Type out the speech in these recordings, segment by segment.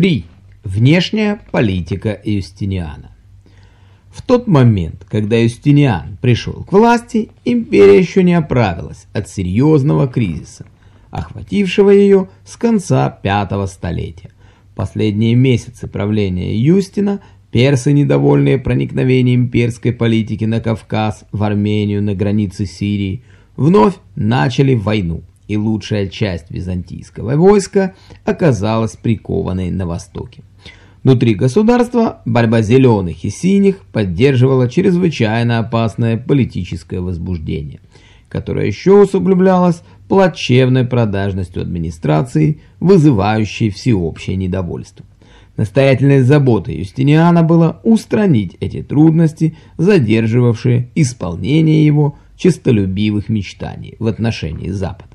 3. Внешняя политика Юстиниана В тот момент, когда Юстиниан пришел к власти, империя еще не оправилась от серьезного кризиса, охватившего ее с конца пятого столетия. Последние месяцы правления Юстина персы, недовольные проникновением имперской политики на Кавказ, в Армению, на границе Сирии, вновь начали войну и лучшая часть византийского войска оказалась прикованной на востоке. Внутри государства борьба зеленых и синих поддерживала чрезвычайно опасное политическое возбуждение, которое еще усугублялось плачевной продажностью администрации, вызывающей всеобщее недовольство. Настоятельной заботой Юстиниана было устранить эти трудности, задерживавшие исполнение его честолюбивых мечтаний в отношении Запада.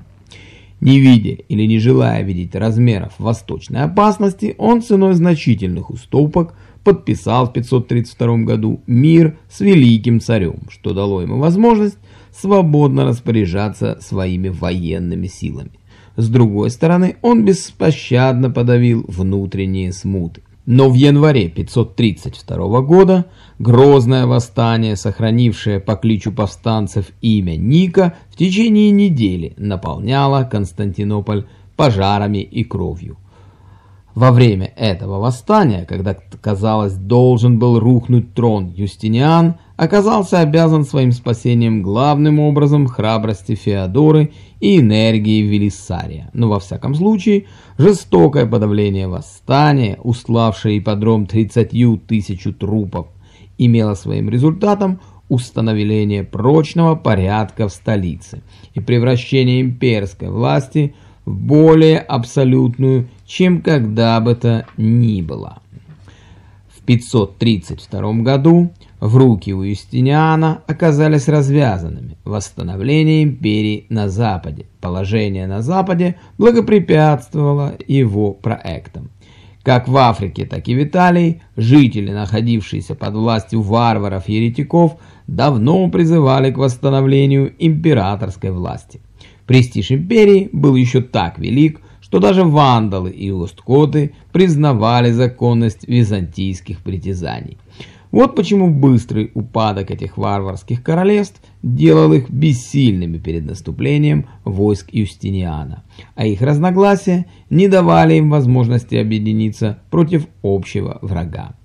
Не видя или не желая видеть размеров восточной опасности, он ценой значительных уступок подписал в 532 году мир с великим царем, что дало ему возможность свободно распоряжаться своими военными силами. С другой стороны, он беспощадно подавил внутренние смуты. Но в январе 532 года грозное восстание, сохранившее по кличу повстанцев имя Ника, в течение недели наполняло Константинополь пожарами и кровью. Во время этого восстания, когда, казалось, должен был рухнуть трон Юстиниан, оказался обязан своим спасением главным образом храбрости Феодоры и энергии Велисария. Но во всяком случае, жестокое подавление восстания, уславшее ипподром 30 тысячу трупов, имело своим результатом установление прочного порядка в столице и превращение имперской власти в более абсолютную, чем когда бы то ни было. В 532 году в руки у Юстиниана оказались развязанными. Восстановление империи на Западе. Положение на Западе благопрепятствовало его проектам. Как в Африке, так и в Италии жители, находившиеся под властью варваров-еретиков, давно призывали к восстановлению императорской власти. Престиж империи был еще так велик, что даже вандалы и осткоты признавали законность византийских притязаний. Вот почему быстрый упадок этих варварских королевств делал их бессильными перед наступлением войск Юстиниана, а их разногласия не давали им возможности объединиться против общего врага.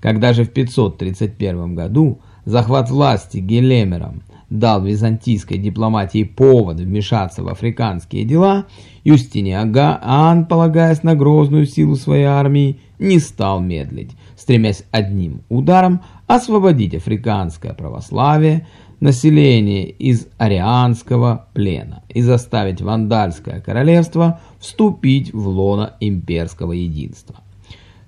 Когда же в 531 году захват власти Гелемером дал византийской дипломатии повод вмешаться в африканские дела, Юстиниан, полагаясь на грозную силу своей армии, не стал медлить, стремясь одним ударом освободить африканское православие, население из арианского плена и заставить вандальское королевство вступить в лоно имперского единства.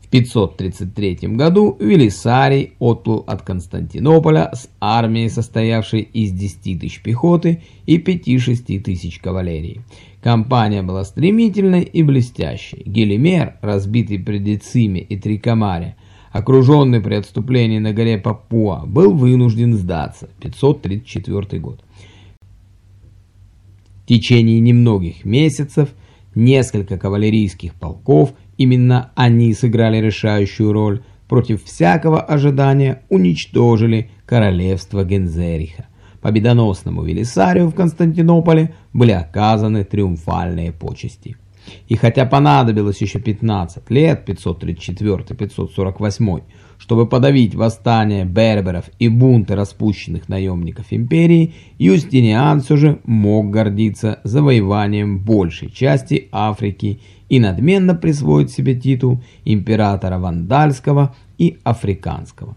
В 533 году Велисарий отплыл от Константинополя с армией, состоявшей из 10 тысяч пехоты и 5-6 тысяч кавалерии. Кампания была стремительной и блестящей. Гелимер, разбитый при Дециме и Трикомаре, окруженный при отступлении на горе Папуа, был вынужден сдаться. 534 год. В течение немногих месяцев несколько кавалерийских полков – Именно они сыграли решающую роль, против всякого ожидания уничтожили королевство Гензериха. Победоносному Велисарию в Константинополе были оказаны триумфальные почести. И хотя понадобилось еще 15 лет, 534-548, чтобы подавить восстание берберов и бунты распущенных наемников империи, Юстиниан все же мог гордиться завоеванием большей части Африки и надменно присвоить себе титул императора Вандальского и Африканского.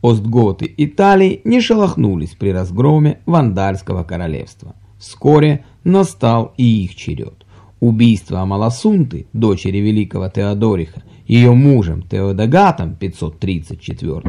Остготы Италии не шелохнулись при разгроме Вандальского королевства. Вскоре настал и их черед. Убийство Амаласунты, дочери великого Теодориха, ее мужем Теодогатом 534,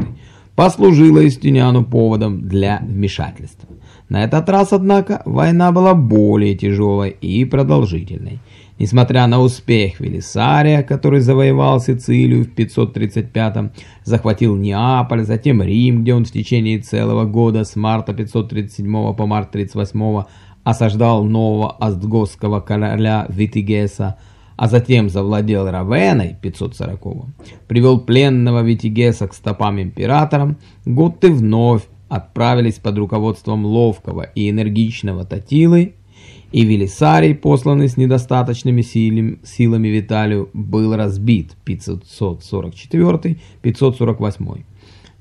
послужило Истиняну поводом для вмешательства. На этот раз, однако, война была более тяжелой и продолжительной. Несмотря на успех Велисария, который завоевал Сицилию в 535-м, захватил Неаполь, затем Рим, где он в течение целого года с марта 537 по март 38 осаждал нового астгосского короля Витигеса, а затем завладел Равеной 540 привел пленного Витигеса к стопам императорам, готты вновь отправились под руководством ловкого и энергичного Татилы, и Велисарий, посланный с недостаточными силами Виталию, был разбит 544-548.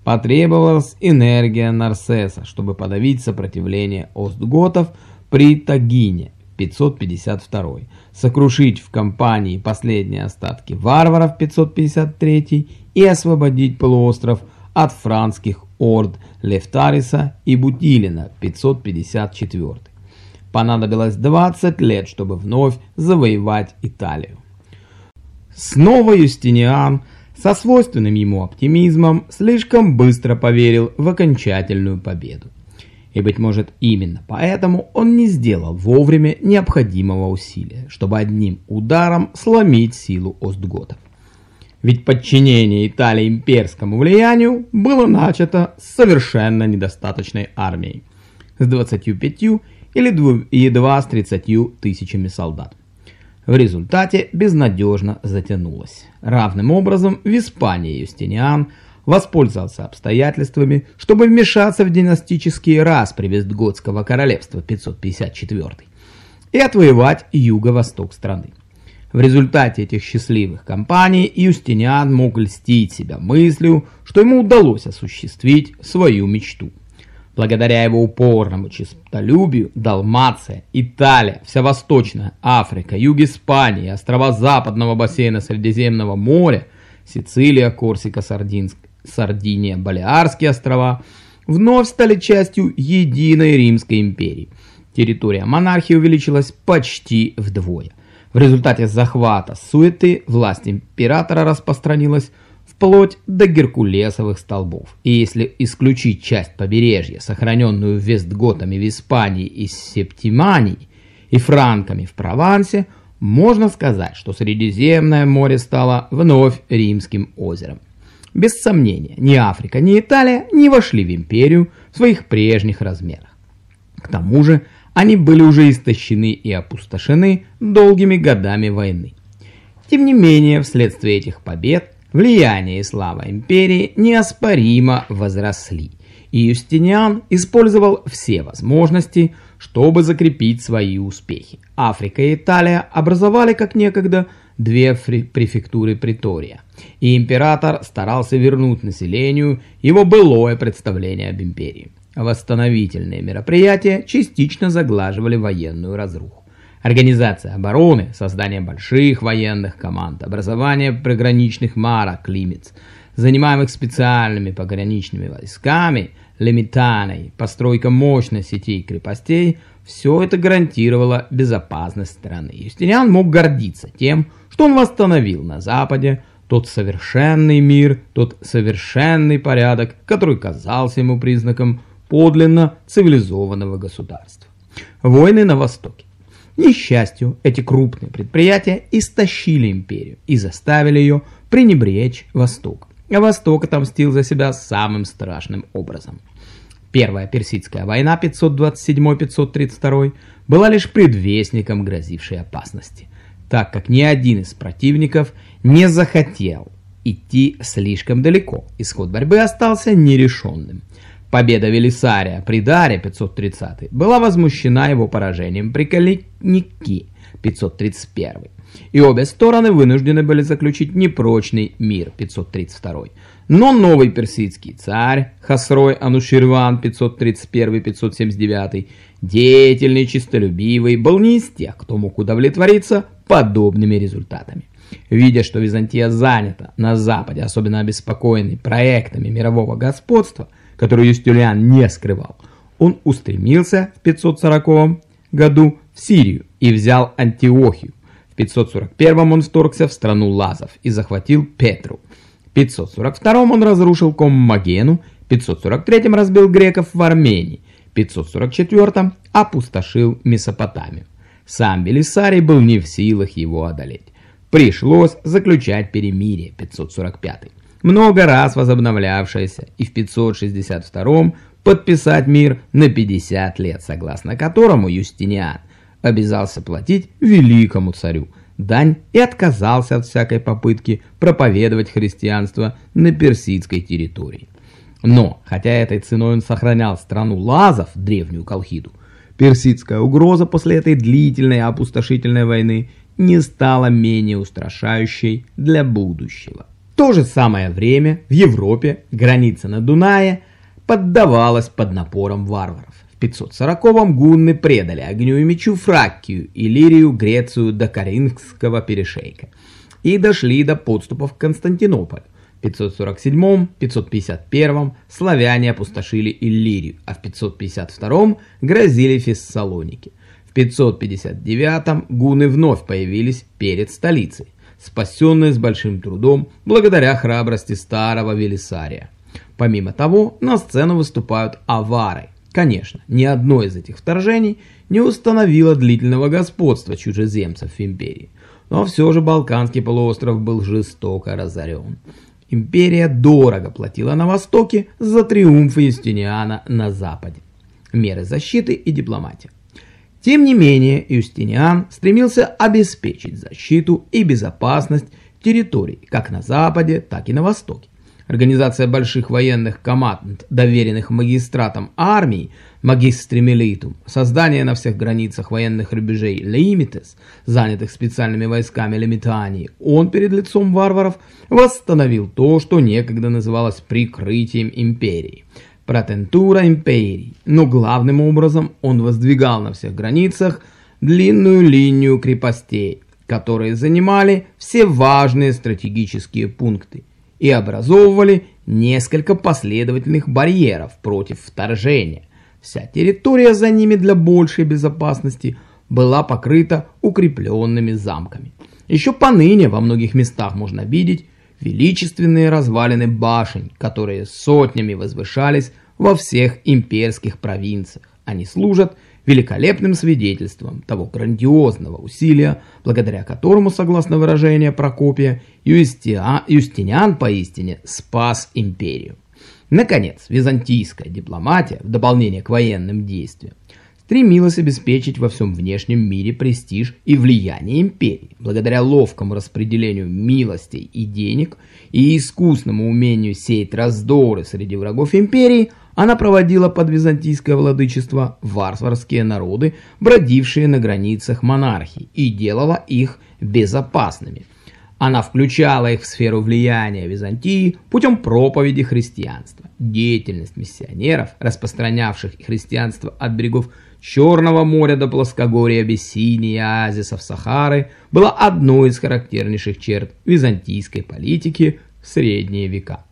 Потребовалась энергия Нарсеса, чтобы подавить сопротивление остготов при Тагине 552, сокрушить в кампании последние остатки варваров 553 и освободить полуостров от франских орд Лефтариса и Бутилина 554. Понадобилось 20 лет, чтобы вновь завоевать Италию. Снова Юстиниан со свойственным ему оптимизмом слишком быстро поверил в окончательную победу. И, быть может, именно поэтому он не сделал вовремя необходимого усилия, чтобы одним ударом сломить силу Остготов. Ведь подчинение Италии имперскому влиянию было начато с совершенно недостаточной армией, с 25 или едва с 30 тысячами солдат в результате безнадежно затянулось. Равным образом в Испании Юстиниан воспользовался обстоятельствами, чтобы вмешаться в династические распри Вестготского королевства 554 и отвоевать юго-восток страны. В результате этих счастливых кампаний Юстиниан мог льстить себя мыслью, что ему удалось осуществить свою мечту – Благодаря его упорному честолюбию Далмация, Италия, вся Восточная Африка, юг Испании, острова западного бассейна Средиземного моря, Сицилия, Корсика, Сардинск, Сардиния, Балиарские острова вновь стали частью единой Римской империи. Территория монархии увеличилась почти вдвое. В результате захвата суеты власть императора распространилась вплоть до геркулесовых столбов. И если исключить часть побережья, сохраненную Вестготами в Испании и Септимании и франками в Провансе, можно сказать, что Средиземное море стало вновь Римским озером. Без сомнения, ни Африка, ни Италия не вошли в империю в своих прежних размерах. К тому же, они были уже истощены и опустошены долгими годами войны. Тем не менее, вследствие этих побед, Влияние и слава империи неоспоримо возросли, и Юстиниан использовал все возможности, чтобы закрепить свои успехи. Африка и Италия образовали, как некогда, две префектуры Притория, и император старался вернуть населению его былое представление об империи. Восстановительные мероприятия частично заглаживали военную разруху. Организация обороны, создание больших военных команд, образование приграничных марок, лимитс, занимаемых специальными пограничными войсками, лимитаной, постройка мощной сети крепостей – все это гарантировало безопасность страны. Юстиниан мог гордиться тем, что он восстановил на Западе тот совершенный мир, тот совершенный порядок, который казался ему признаком подлинно цивилизованного государства. Войны на Востоке несчастью, эти крупные предприятия истощили империю и заставили ее пренебречь Восток. А Восток отомстил за себя самым страшным образом. Первая Персидская война 527-532 была лишь предвестником грозившей опасности, так как ни один из противников не захотел идти слишком далеко. Исход борьбы остался нерешенным. Победа Велисария при Даре 530 была возмущена его поражением при Калиники 531, и обе стороны вынуждены были заключить непрочный мир 532. Но новый персидский царь Хасрой Ануширван 531-579, деятельный, честолюбивый, был не из тех, кто мог удовлетвориться подобными результатами. Видя, что Византия занята на Западе, особенно обеспокоенный проектами мирового господства, которую Юстилиан не скрывал, он устремился в 540 году в Сирию и взял Антиохию. В 541 он вторгся в страну Лазов и захватил Петру. В 542 он разрушил Коммагену, в 543 разбил греков в Армении, в 544 опустошил Месопотамию. Сам Белисарий был не в силах его одолеть. Пришлось заключать перемирие 545 много раз возобновлявшееся, и в 562 подписать мир на 50 лет, согласно которому Юстиниан обязался платить великому царю дань и отказался от всякой попытки проповедовать христианство на персидской территории. Но, хотя этой ценой он сохранял страну лазов, древнюю Колхиду, персидская угроза после этой длительной опустошительной войны не стала менее устрашающей для будущего. В то же самое время в Европе граница на Дунае поддавалась под напором варваров. В 540-м гунны предали огню и мечу Фраккию, Иллирию, Грецию до Каринского перешейка и дошли до подступов к Константинополю. 547-551 славяне опустошили Иллирию, а в 552 грозили Фессалоники. В 559 гуны вновь появились перед столицей, спасенные с большим трудом благодаря храбрости старого Велисария. Помимо того, на сцену выступают авары. Конечно, ни одно из этих вторжений не установило длительного господства чужеземцев в империи, но все же Балканский полуостров был жестоко разорен. Империя дорого платила на Востоке за триумфы Юстиниана на Западе. Меры защиты и дипломатия. Тем не менее, Юстиниан стремился обеспечить защиту и безопасность территорий как на Западе, так и на Востоке. Организация больших военных команд, доверенных магистратам армии, магистримилитум, создание на всех границах военных рубежей лимитес, занятых специальными войсками лимитании, он перед лицом варваров восстановил то, что некогда называлось прикрытием империи. Протентура империи, но главным образом он воздвигал на всех границах длинную линию крепостей, которые занимали все важные стратегические пункты и образовывали несколько последовательных барьеров против вторжения. Вся территория за ними для большей безопасности была покрыта укрепленными замками. Еще поныне во многих местах можно видеть величественные развалины башен, которые сотнями возвышались во всех имперских провинциях. Они служат великолепным свидетельством того грандиозного усилия, благодаря которому, согласно выражению Прокопия, Юстиа, Юстиниан поистине спас империю. Наконец, византийская дипломатия, в дополнение к военным действиям, стремилась обеспечить во всем внешнем мире престиж и влияние империи. Благодаря ловкому распределению милостей и денег и искусному умению сеять раздоры среди врагов империи, она проводила под византийское владычество варварские народы, бродившие на границах монархии, и делала их безопасными. Она включала их в сферу влияния Византии путем проповеди христианства. Деятельность миссионеров, распространявших христианство от берегов Черного моря до плоскогорья Абиссинии и оазисов Сахары, была одной из характернейших черт византийской политики в средние века.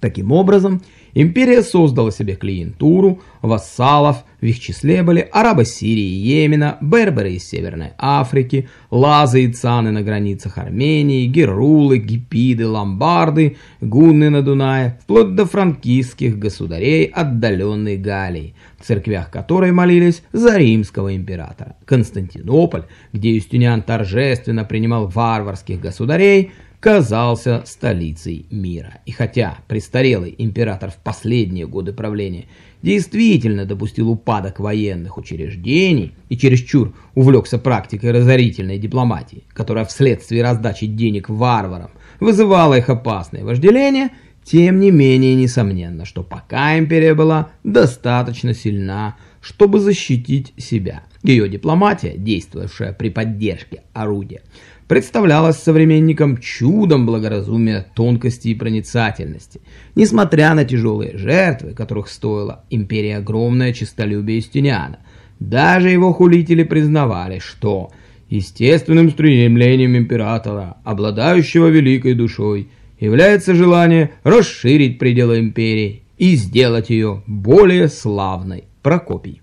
Таким образом, Империя создала себе клиентуру, вассалов, в их числе были арабы Сирии и Йемена, берберы из Северной Африки, лазы и цаны на границах Армении, герулы, гипиды, ломбарды, гунны на Дунае, вплоть до франкистских государей отдаленной Галлии, в церквях которой молились за римского императора. Константинополь, где Юстиниан торжественно принимал варварских государей, казался столицей мира. И хотя престарелый император в последние годы правления действительно допустил упадок военных учреждений и чересчур увлекся практикой разорительной дипломатии, которая вследствие раздачи денег варварам вызывала их опасное вожделение, тем не менее несомненно, что пока империя была достаточно сильна, чтобы защитить себя. Ее дипломатия, действовавшая при поддержке орудия, представлялась современникам чудом благоразумия, тонкости и проницательности. Несмотря на тяжелые жертвы, которых стоила империя огромное честолюбие Юстиниана, даже его хулители признавали, что естественным стремлением императора, обладающего великой душой, является желание расширить пределы империи и сделать ее более славной. Прокопий.